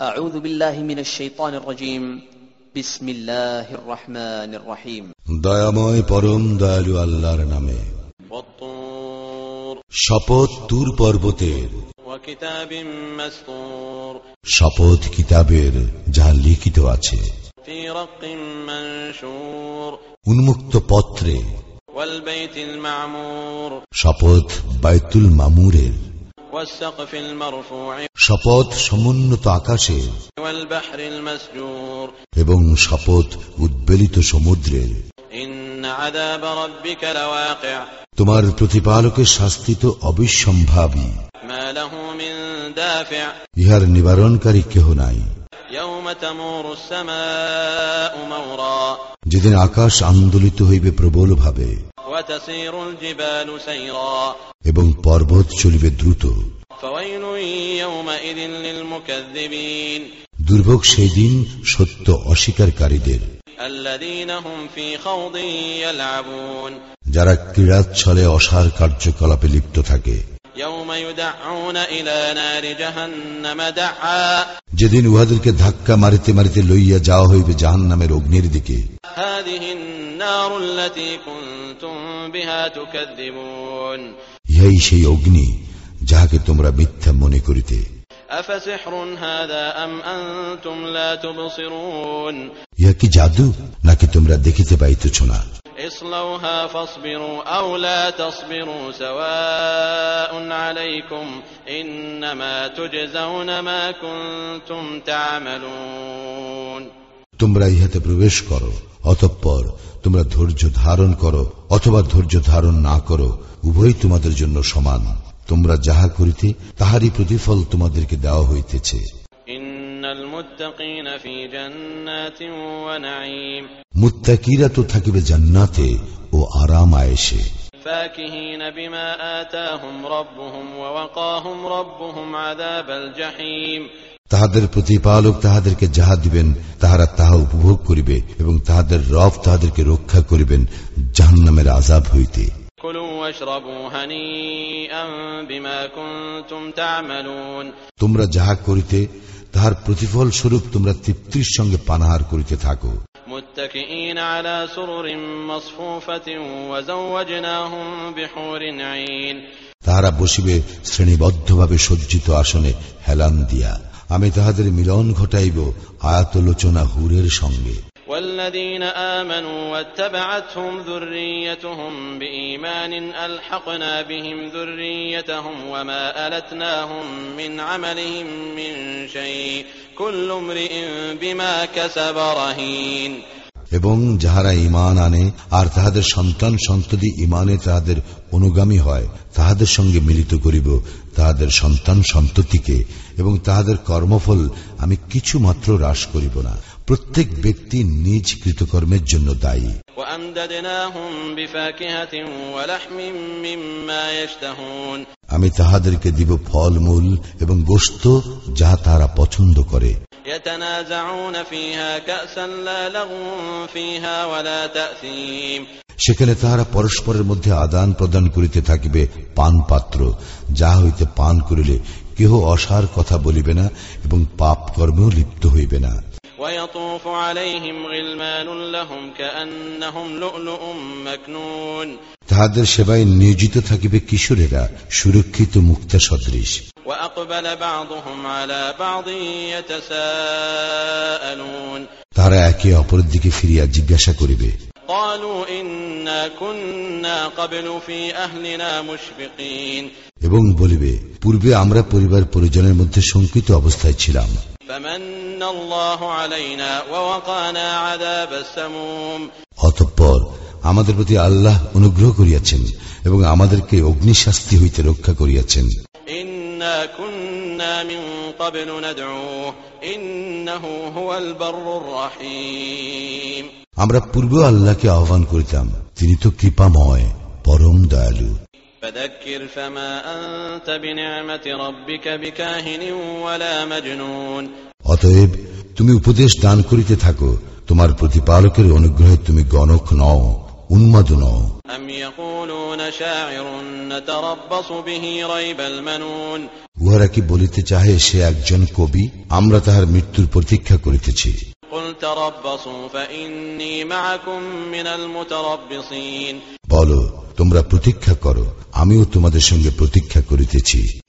أعوذ بالله من الشيطان الرجيم بسم الله الرحمن الرحيم দয়াময় পরম দয়ালু আল্লাহর নামে والطور শপথ তুর পর্বতের وكتاب مسطور শপথ কিতাবের যা লিখিত আছে في رق منشور উন্মুক্ত পত্রে والبيت المعمور শপথ বাইতুল মামুরের والسقف المرفوع শপথ সমুন্নত আকাশে এবং শপথ উদ্বেলিত সমুদ্রের তোমার প্রতিপালকের শাস্তি তো অবিসম্ভাবী। ইহার নিবারণকারী কেহ নাই। যেদিন আকাশ আন্দোলিত হইবে প্রবল ভাবে এবং পর্বত চলিবে দ্রুত। দুর্ভোগ সেই দিন সত্য অস্বীকারীদের। যারা ক্রীড়াচ্ছলে অসার কার্যকলাপে লিপ্ত থাকে। যেদিন উহাদেরকে ধাক্কা মারিতে মারিতে লইয়া যাওয়া হইবে জাহান নামের অগ্নির দিকে। ইহাই সেই অগ্নি যাহাকে তোমরা মিথ্যা মনে করিতে। ইহা কি জাদু নাকি তোমরা দেখিতে পাইতেছ না? اصلوها فاصبروا أو لا تصبروا سواء عليكم إنما تجزون ما كنتم تعملون তোমরা ইহাতে প্রবেশ করো অতঃপর তোমরা ধৈর্য ধারণ করো অথবা ধৈর্য ধারণ না করো উভয় তোমাদের জন্য সমান তোমরা যাহা করিতে তাহারই প্রতিফল তোমাদেরকে দেওয়া হইতেছে মুত্তাকিরা তো থাকিবে জান্নাতে ও আরাম আয়েসে তাহাদের প্রতিপালক তাহাদেরকে যাহা দিবেন তাহারা তাহা উপভোগ করিবে এবং তাহাদের রব তাহাদেরকে রক্ষা করিবেন জাহান্নামের আজাব হইতে। তোমরা যাহা করিতে তাহার প্রতিফল স্বরূপ তোমরা তৃপ্তির সঙ্গে পানাহার করিতে থাকো। متكئين على سرر مصفوفة وزوجناهم بحور عين তাহারা বসিবে শ্রেণীবদ্ধভাবে সজ্জিত আসনে হেলান দিয়া আমি তাহাদের মিলন ঘটাইব আয়াতলোচনা হুরের সঙ্গে والذين آمنوا واتبعتهم ذريتهم بإيمان ألحقنا بهم ذريتهم وما ألتناهم من عملهم من شيء كل امرئ بما كسب رهين এবং যাহারা ইমান আনে, আর তাহাদের সন্তান সন্ততি ইমানে তাহাদের অনুগামী হয়, তাহাদের সঙ্গে মিলিত করিব তাহাদের সন্তান সন্ততিকে, এবং তাহাদের কর্মফল আমি কিছু মাত্র হ্রাস করিব না। প্রত্যেক ব্যক্তি নিজ কৃতকর্মের জন্য দায়ী। আমি তাহাদেরকে দিব ফলমূল এবং গোস্ত যাহা তারা পছন্দ করে। সেখানে তাহারা পরস্পরের মধ্যে আদান প্রদান করিতে থাকিবে পান পাত্র যা হইতে পান করিলে কেহ অসার কথা বলিবে না এবং পাপ কর্মেও লিপ্ত হইবে না। ويطوف عليهم غلمان لهم كأنهم لؤلؤ مكنون তাহাদের সেবায় নিয়োজিত থাকিবে কিশোরেরা সুরক্ষিত মুক্তা সদৃশ وأقبل بعضهم على بعض يتساءلون তাহারা একে অপরের দিকে ফিরিয়া জিজ্ঞাসা করিবে قالوا إنا كنا قبل في أهلنا مشفقين এবং বলিবে পূর্বে আমরা পরিবার পরিজনের মধ্যে শঙ্কিত অবস্থায় ছিলাম অতঃপর আমাদের প্রতি আল্লাহ অনুগ্রহ করিয়াছেন এবং আমাদেরকে অগ্নিশাস্তি হইতে রক্ষা করিয়াছেন। আমরা পূর্ব আল্লাহকে আহ্বান করিতাম তিনি তো কৃপাময় পরম দয়ালু। فذكر فما أنت بنعمة ربك بكاهن ولا مجنون অতএব তুমি উপদেশ দান করিতে থাকো তোমার প্রতিপালকের অনুগ্রহে তুমি গণক নও উন্মাদ নও أم يقولون شاعر نتربص به ريب المنون উহারা কি বলিতে চাহে সে একজন কবি আমরা তাহার মৃত্যুর প্রতীক্ষা করিতেছি قل تربصوا فإني معكم من المتربصين বল তোমরা প্রতীক্ষা করো আমিও তোমাদের সঙ্গে প্রতীক্ষা করিতেছি।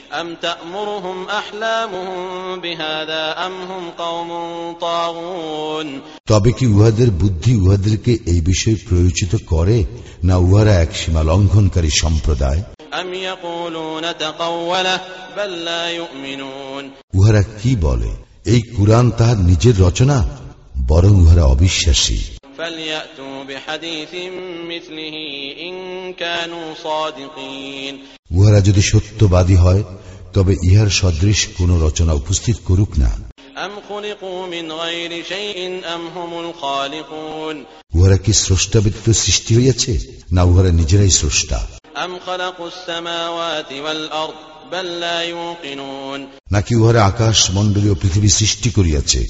তবে কি উহাদের বুদ্ধি উহাদেরকে এই বিষয়ে প্রয়োজিত করে না উহারা এক সীমা লঙ্ঘনকারী সম্প্রদায়? উহারা কি বলে? এই কুরআন তাহার নিজের রচনা? বরং উহারা অবিশ্বাসী। فليأتوا بحديث مثله إن كانوا صادقين উহারা যদি সত্যবাদী হয় তবে ইহার সদৃশ কোন রচনা উপস্থিত করুক না أم خلقوا من غير شيء أم هم الخالقون উহারা কি স্রষ্টা ব্যতীত সৃষ্টি হইয়াছে না উহারা নিজেরাই স্রষ্টা أم خلقوا السماوات والأرض بل لا يوقنون নাকি উহারা আকাশ মণ্ডলীয় পৃথিবী সৃষ্টি করিয়াছে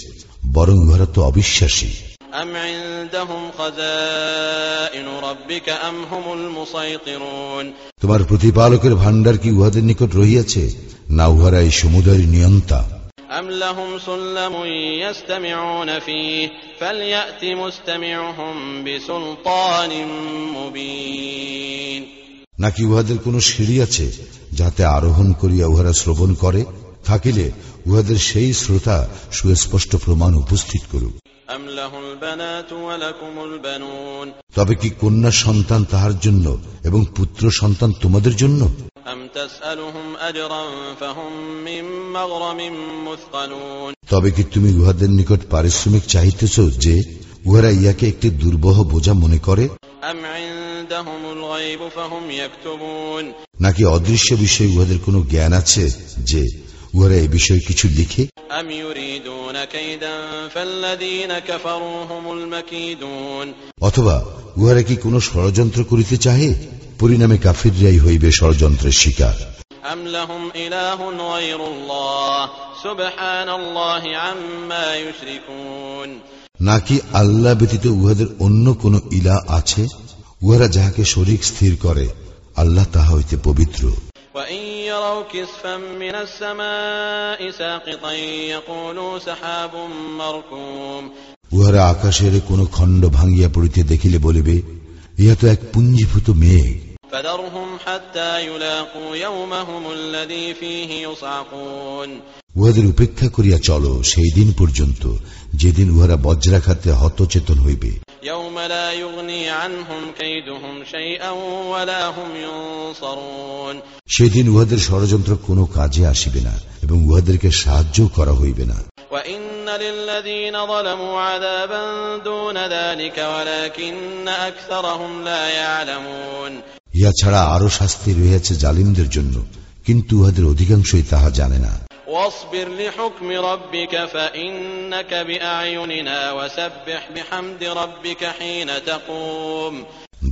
বরং উহারা তো অবিশ্বাসী أم عندهم خزائن ربك أم هم المسيطرون তোমার প্রতিপালকের ভাণ্ডার কি উহাদের নিকট রহিয়াছে না উহারা এই সমুদয়ের নিয়ন্তা أم لهم سلم يستمعون فيه فليأت مستمعهم بسلطان مبين নাকি উহাদের কোনো সিঁড়ি আছে যাতে আরোহণ করিয়া উহারা শ্রবণ করে থাকিলে উহাদের সেই শ্রোতা সুস্পষ্ট প্রমাণ উপস্থিত করুক তবে কি কন্যা সন্তান তাহার জন্য এবং পুত্র সন্তান তোমাদের জন্য? তবে কি তুমি উহাদের নিকট পারিশ্রমিক চাহিতেছ যে উহারা ইয়াকে একটি দুর্বহ বোঝা মনে করে? নাকি অদৃশ্য বিষয়ে উহাদের কোনো জ্ঞান আছে যে ওরা এই বিষয়ে কিছু লিখে। অথবা উহারা কি কোন ষড়যন্ত্র করিতে চাহে? পরিণামে কাফিররাই হইবে ষড়যন্ত্রের শিকার। নাকি আল্লাহ ব্যতীত উহাদের অন্য কোন ইলা আছে? উহারা যাহাকে শরীর স্থির করে আল্লাহ তাহা হইতে পবিত্র। وإن يروا كسفا من السماء ساقطا يقولوا سحاب مركوم উহারা আকাশের কোন খণ্ড ভাঙ্গিয়া পড়িতে দেখিলে বলিবে ইহা তো এক পুঞ্জীভূত মেঘ فذرهم حتى يلاقوا يومهم الذي فيه يصعقون উহাদের উপেক্ষা করিয়া চলো সেই দিন পর্যন্ত যেদিন উহারা বজ্রাঘাতে হতচেতন হইবে يوم لا يغني عنهم كيدهم شيئا ولا هم ينصرون সেদিন উহাদের ষড়যন্ত্র কোনো কাজে আসিবে না এবং উহাদেরকে সাহায্য করা হইবে না وإن للذين ظلموا عذابا دون ذلك ولكن أكثرهم لا يعلمون ইহা ছাড়া আরো শাস্তি রয়েছে জালিমদের জন্য কিন্তু উহাদের অধিকাংশই তাহা জানে না واصبر لحكم ربك فإنك بأعيننا وسبح بحمد ربك حين تقوم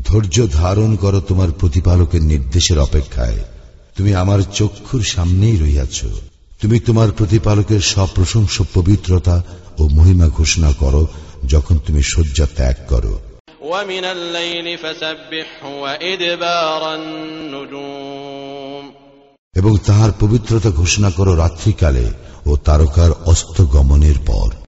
ধৈর্য ধারণ করো তোমার প্রতিপালকের নির্দেশের অপেক্ষায় তুমি আমার চক্ষুর সামনেই রহিয়াছ তুমি তোমার প্রতিপালকের সপ্রশংস পবিত্রতা ও মহিমা ঘোষণা করো যখন তুমি শয্যা ত্যাগ করো ومن الليل فسبحه وإدبار النجوم এবং তাহার পবিত্রতা ঘোষণা করো রাত্রিকালে ও তারকার অস্ত গমনের পর।